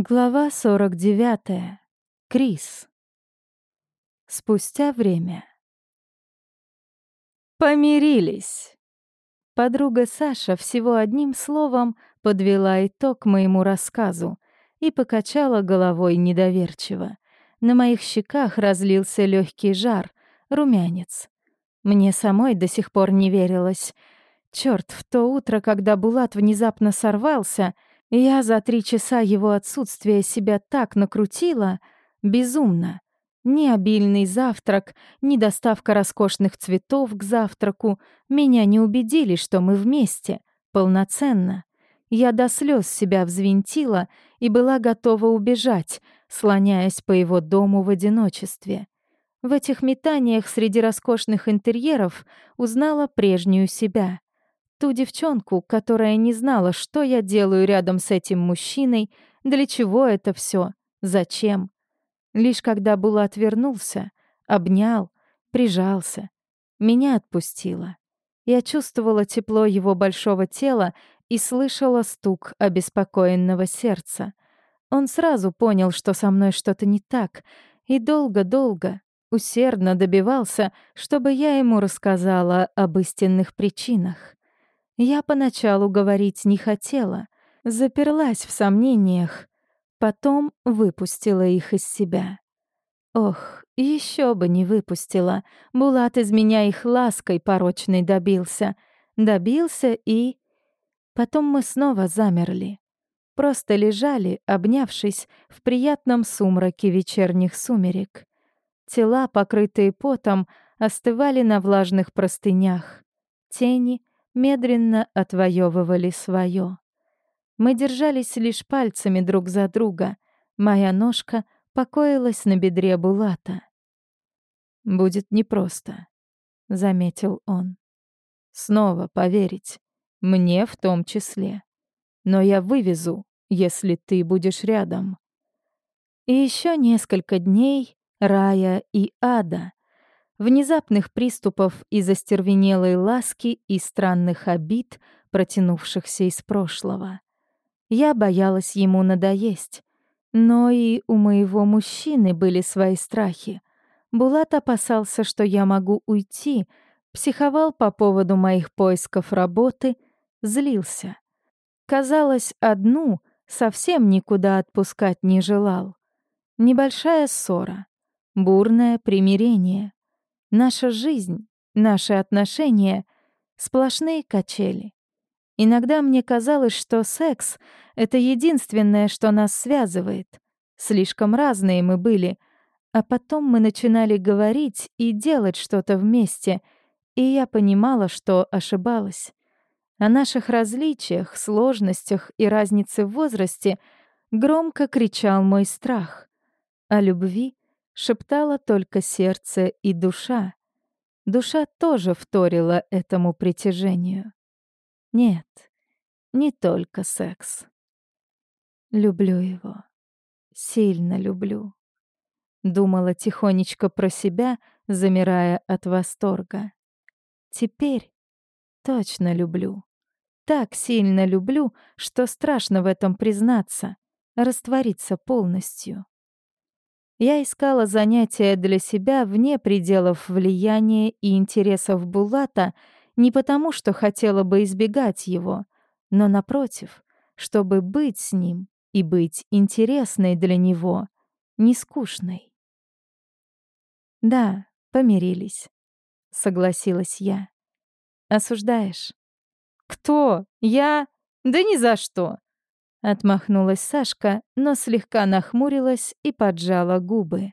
Глава 49. Крис. Спустя время. Помирились. Подруга Саша всего одним словом подвела итог моему рассказу и покачала головой недоверчиво. На моих щеках разлился легкий жар, румянец. Мне самой до сих пор не верилось. Черт, в то утро, когда Булат внезапно сорвался — я за три часа его отсутствия себя так накрутила, безумно. Ни обильный завтрак, ни доставка роскошных цветов к завтраку меня не убедили, что мы вместе, полноценно. Я до слез себя взвинтила и была готова убежать, слоняясь по его дому в одиночестве. В этих метаниях среди роскошных интерьеров узнала прежнюю себя. Ту девчонку, которая не знала, что я делаю рядом с этим мужчиной, для чего это все, зачем. Лишь когда Булат вернулся, обнял, прижался, меня отпустило. Я чувствовала тепло его большого тела и слышала стук обеспокоенного сердца. Он сразу понял, что со мной что-то не так, и долго-долго, усердно добивался, чтобы я ему рассказала об истинных причинах. Я поначалу говорить не хотела, заперлась в сомнениях, потом выпустила их из себя. Ох, еще бы не выпустила. Булат из меня их лаской порочной добился. Добился и... Потом мы снова замерли. Просто лежали, обнявшись в приятном сумраке вечерних сумерек. Тела, покрытые потом, остывали на влажных простынях. Тени медленно отвоевывали свое. Мы держались лишь пальцами друг за друга. Моя ножка покоилась на бедре Булата. «Будет непросто», — заметил он. «Снова поверить. Мне в том числе. Но я вывезу, если ты будешь рядом». И еще несколько дней рая и ада, внезапных приступов из остервенелой ласки и странных обид, протянувшихся из прошлого. Я боялась ему надоесть. Но и у моего мужчины были свои страхи. Булат опасался, что я могу уйти, психовал по поводу моих поисков работы, злился. Казалось, одну совсем никуда отпускать не желал. Небольшая ссора, бурное примирение — Наша жизнь, наши отношения — сплошные качели. Иногда мне казалось, что секс — это единственное, что нас связывает. Слишком разные мы были. А потом мы начинали говорить и делать что-то вместе, и я понимала, что ошибалась. О наших различиях, сложностях и разнице в возрасте громко кричал мой страх. О любви шептало только сердце и душа. Душа тоже вторила этому притяжению. Нет, не только секс. Люблю его. Сильно люблю. Думала тихонечко про себя, замирая от восторга. Теперь точно люблю. Так сильно люблю, что страшно в этом признаться, раствориться полностью. Я искала занятия для себя вне пределов влияния и интересов Булата не потому, что хотела бы избегать его, но напротив, чтобы быть с ним и быть интересной для него, не скучной. «Да, помирились», — согласилась я. «Осуждаешь?» «Кто? Я? Да ни за что!» Отмахнулась Сашка, но слегка нахмурилась и поджала губы.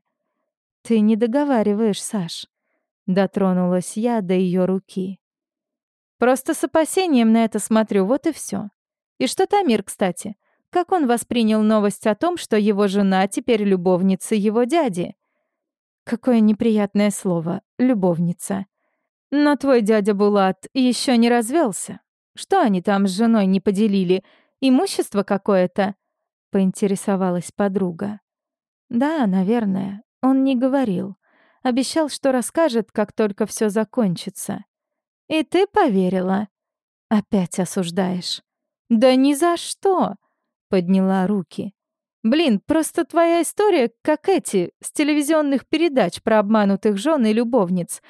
«Ты не договариваешь, Саш», — дотронулась я до ее руки. «Просто с опасением на это смотрю, вот и все. И что Тамир, кстати? Как он воспринял новость о том, что его жена теперь любовница его дяди?» Какое неприятное слово «любовница». Но твой дядя Булат еще не развелся. Что они там с женой не поделили — Имущество какое-то?» — поинтересовалась подруга. «Да, наверное. Он не говорил. Обещал, что расскажет, как только все закончится. И ты поверила?» «Опять осуждаешь». «Да ни за что!» — подняла руки. Блин, просто твоя история, как эти, с телевизионных передач про обманутых жен и любовниц.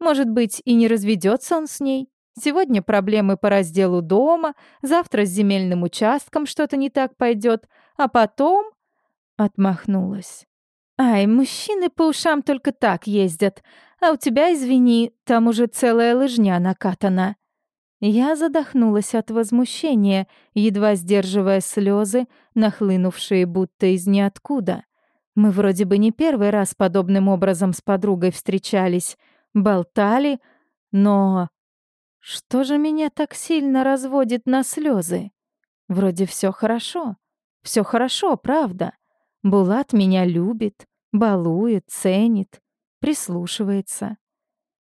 Может быть, и не разведется он с ней? Сегодня проблемы по разделу дома, завтра с земельным участком что-то не так пойдет, а потом... Отмахнулась. Ай, мужчины по ушам только так ездят, а у тебя, извини, там уже целая лыжня накатана. Я задохнулась от возмущения, едва сдерживая слезы, нахлынувшие будто из ниоткуда. Мы вроде бы не первый раз подобным образом с подругой встречались, болтали, но... Что же меня так сильно разводит на слезы? Вроде все хорошо. Все хорошо, правда. Булат меня любит, балует, ценит, прислушивается.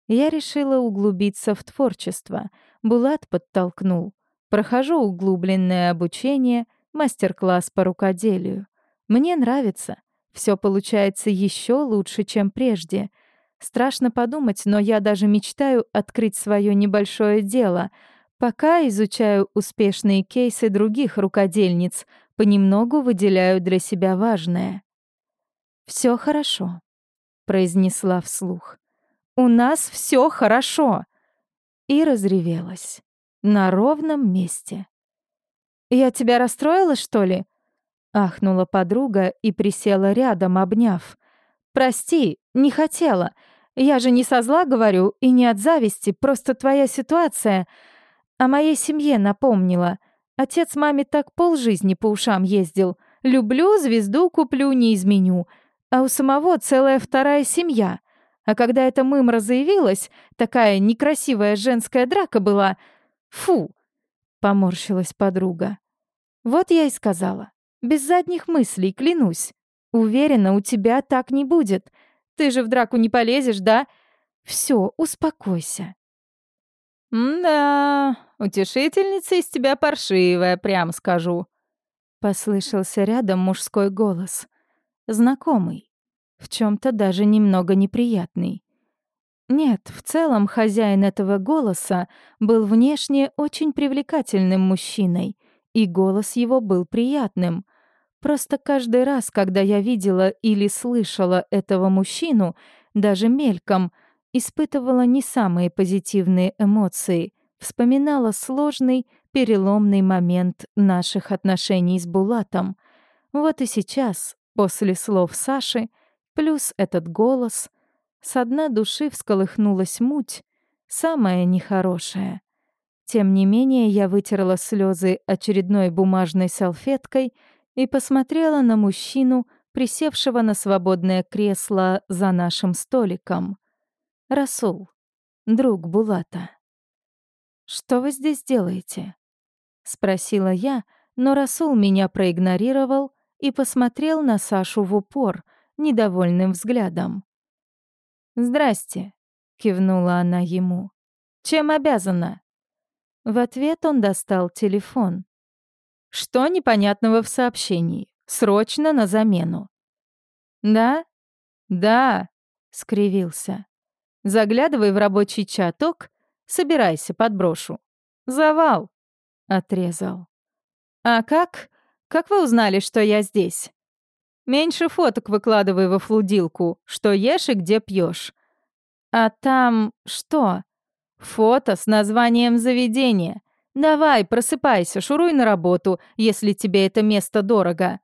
Я решила углубиться в творчество. Булат подтолкнул. Прохожу углубленное обучение, мастер-класс по рукоделию. Мне нравится. Все получается еще лучше, чем прежде. Страшно подумать, но я даже мечтаю открыть свое небольшое дело. Пока изучаю успешные кейсы других рукодельниц, понемногу выделяю для себя важное. Все хорошо», — произнесла вслух. У нас все хорошо!» И разревелась. На ровном месте. «Я тебя расстроила, что ли?» Ахнула подруга и присела рядом, обняв. «Прости, не хотела. Я же не со зла говорю и не от зависти, просто твоя ситуация о моей семье напомнила. Отец маме так полжизни по ушам ездил. Люблю, звезду куплю, не изменю. А у самого целая вторая семья. А когда эта мымра заявилась, такая некрасивая женская драка была. Фу! Поморщилась подруга. Вот я и сказала. Без задних мыслей, клянусь. Уверена, у тебя так не будет. Ты же в драку не полезешь, да? Все, успокойся. «Да, утешительница из тебя паршивая, прям скажу», — послышался рядом мужской голос. Знакомый в чем то даже немного неприятный. Нет, в целом хозяин этого голоса был внешне очень привлекательным мужчиной, и голос его был приятным. Просто каждый раз, когда я видела или слышала этого мужчину, даже мельком, испытывала не самые позитивные эмоции, вспоминала сложный, переломный момент наших отношений с Булатом. Вот и сейчас, после слов Саши, Плюс этот голос. Со дна души всколыхнулась муть, самая нехорошая. Тем не менее, я вытерла слезы очередной бумажной салфеткой и посмотрела на мужчину, присевшего на свободное кресло за нашим столиком. Расул, друг Булата. «Что вы здесь делаете?» — спросила я, но Расул меня проигнорировал и посмотрел на Сашу в упор, недовольным взглядом. «Здрасте», — кивнула она ему. «Чем обязана?» В ответ он достал телефон. «Что непонятного в сообщении? Срочно на замену». «Да? Да», — скривился. «Заглядывай в рабочий чаток, собирайся, подброшу». «Завал», — отрезал. «А как? Как вы узнали, что я здесь?» Меньше фоток выкладывай во флудилку, что ешь и где пьешь. А там что? Фото с названием заведения. Давай, просыпайся, шуруй на работу, если тебе это место дорого.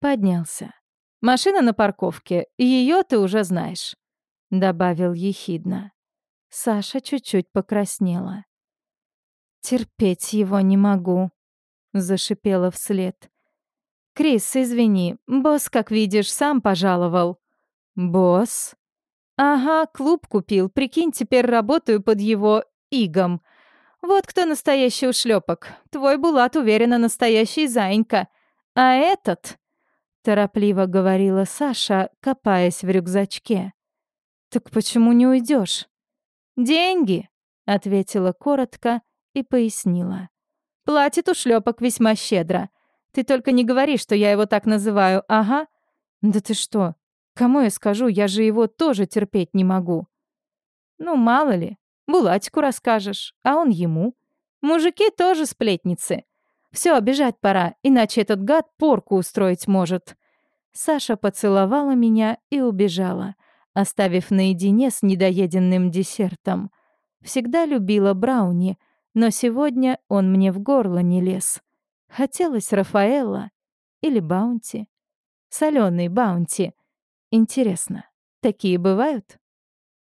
Поднялся. Машина на парковке, ее ты уже знаешь. Добавил ехидно. Саша чуть-чуть покраснела. «Терпеть его не могу», — зашипела вслед. «Крис, извини, босс, как видишь, сам пожаловал». «Босс?» «Ага, клуб купил. Прикинь, теперь работаю под его игом. Вот кто настоящий ушлепок. Твой Булат уверенно настоящий заинька. А этот...» Торопливо говорила Саша, копаясь в рюкзачке. «Так почему не уйдешь? «Деньги», — ответила коротко и пояснила. «Платит ушлепок весьма щедро. Ты только не говори, что я его так называю, ага. Да ты что? Кому я скажу, я же его тоже терпеть не могу. Ну, мало ли, Булатику расскажешь, а он ему. Мужики тоже сплетницы. Все, бежать пора, иначе этот гад порку устроить может». Саша поцеловала меня и убежала, оставив наедине с недоеденным десертом. Всегда любила брауни, но сегодня он мне в горло не лез. Хотелось Рафаэла или Баунти. Соленый Баунти. Интересно, такие бывают?